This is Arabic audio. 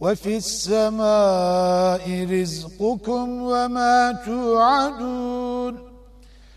وفي السماء رزقكم وما توعدون